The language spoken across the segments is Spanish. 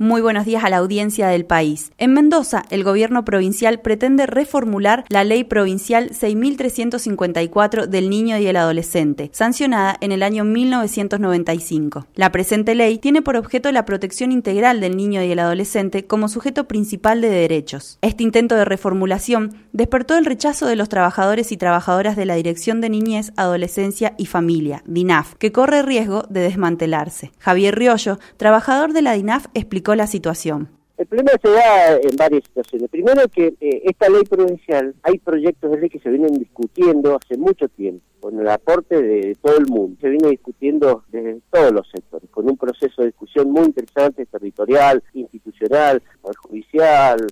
Muy buenos días a la audiencia del país. En Mendoza, el gobierno provincial pretende reformular la ley provincial 6354 del niño y el adolescente, sancionada en el año 1995. La presente ley tiene por objeto la protección integral del niño y el adolescente como sujeto principal de derechos. Este intento de reformulación despertó el rechazo de los trabajadores y trabajadoras de la Dirección de Niñez, Adolescencia y Familia, DINAF, que corre riesgo de desmantelarse. Javier Riollo, trabajador de la DINAF, explicó la situación? El problema se da en varias situaciones. Primero que eh, esta ley provincial, hay proyectos de ley que se vienen discutiendo hace mucho tiempo, con el aporte de todo el mundo. Se viene discutiendo desde todos los sectores, con un proceso de discusión muy interesante, territorial, institucional, judicial,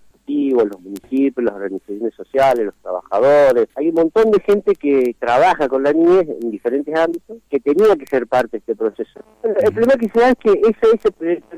los municipios, las organizaciones sociales, los trabajadores. Hay un montón de gente que trabaja con la niñez en diferentes ámbitos que tenía que ser parte de este proceso. El problema que se da es que ese, ese proyecto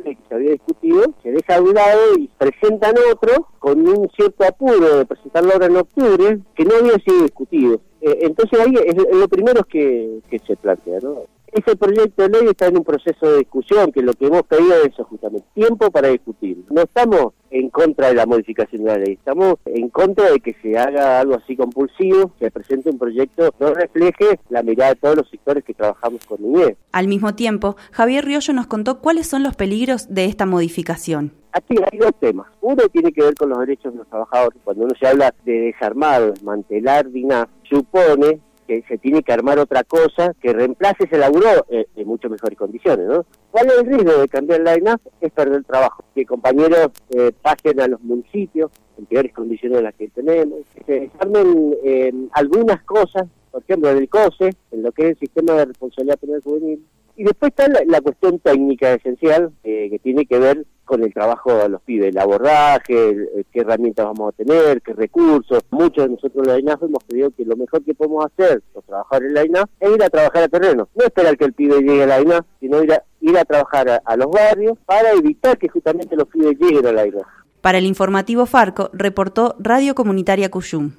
había discutido se deja a un lado y presentan otro con un cierto apuro de presentarlo ahora en octubre que no había sido discutido. Eh, entonces ahí es, lo primero que, que se plantea, ¿no? Ese proyecto de ley está en un proceso de discusión, que lo que pedido es eso justamente, tiempo para discutir. No estamos en contra de la modificación de la ley, estamos en contra de que se haga algo así compulsivo, que presente un proyecto que no refleje la mirada de todos los sectores que trabajamos con niñez. Al mismo tiempo, Javier Riollo nos contó cuáles son los peligros de esta modificación. Aquí hay dos temas. Uno tiene que ver con los derechos de los trabajadores. Cuando uno se habla de desarmar o desmantelar DINAF, supone que se tiene que armar otra cosa que reemplace ese laburo eh, en mucho mejores condiciones, ¿no? ¿Cuál es el riesgo de cambiar la INAF? Es perder el trabajo, que compañeros eh, pasen a los municipios en peores condiciones de las que tenemos, que se desarmen eh, algunas cosas, por ejemplo, del COSE, en lo que es el sistema de responsabilidad penal juvenil, y después está la, cuestión técnica esencial que tiene que ver con el trabajo de los pibes, el abordaje, qué herramientas vamos a tener, qué recursos. Muchos de nosotros en la INAF hemos creído que lo mejor que podemos hacer, los trabajadores en la INAF, es ir a trabajar a terreno. No esperar que el pibe llegue a la INAF, sino ir a, ir a trabajar a, los barrios para evitar que justamente los pibes lleguen a la INAF. Para el informativo Farco, reportó Radio Comunitaria Cuyum.